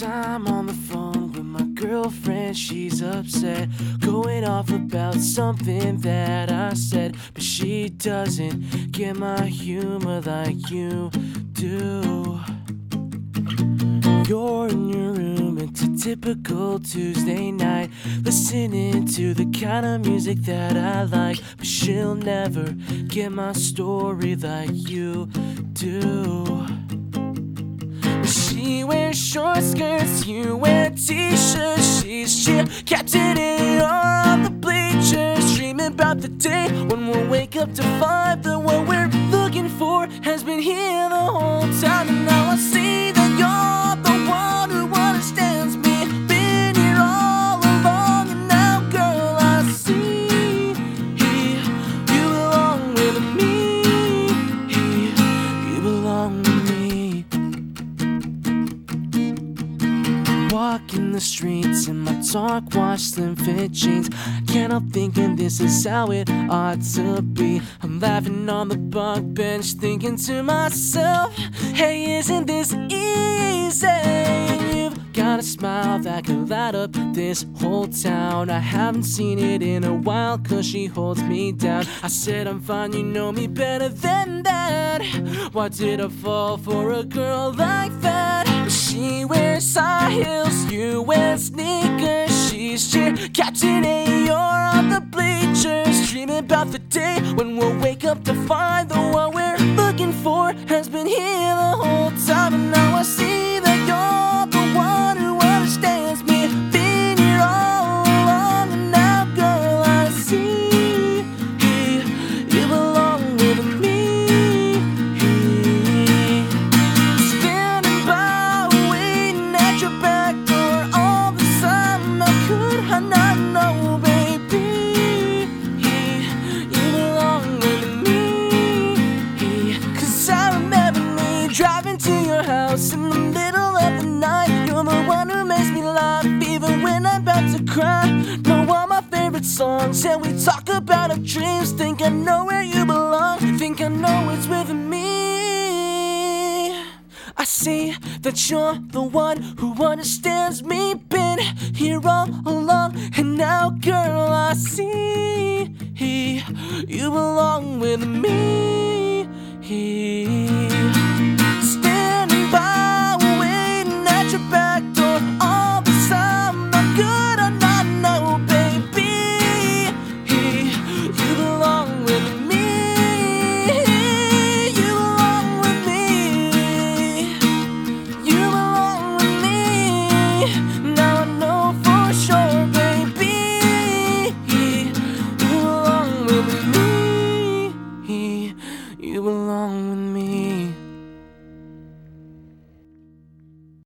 time on the phone with my girlfriend. She's upset, going off about something that I said. But she doesn't get my humor like you do. You're in your room, it's a typical Tuesday night. Listening to the kind of music that I like. But she'll never get my story like you do. She wears wear t-shirts. She's cheer captain you're on the bleachers, dreaming about the day when we'll wake up to find that what we're looking for has been here the whole time. Walking the streets in my dark wash slim fit jeans. Can't help thinking this is how it ought to be. I'm laughing on the park bench, thinking to myself, hey, isn't this easy? You've got a smile that could light up this whole town. I haven't seen it in a while, cause she holds me down. I said, I'm fine, you know me better than that. Why did I fall for a girl like that? She wears high heels, you wear sneakers. She's cheer captain, you're on the bleachers, dreaming about the day when we'll wake up to find the one we're looking for has been here the whole house in the middle of the night. You're the one who makes me laugh, even when I'm about to cry. Know all my favorite songs, and we talk about our dreams. Think I know where you belong, think I know it's with me. I see that you're the one who understands me. Been here all along, and now, girl, I see you belong with me.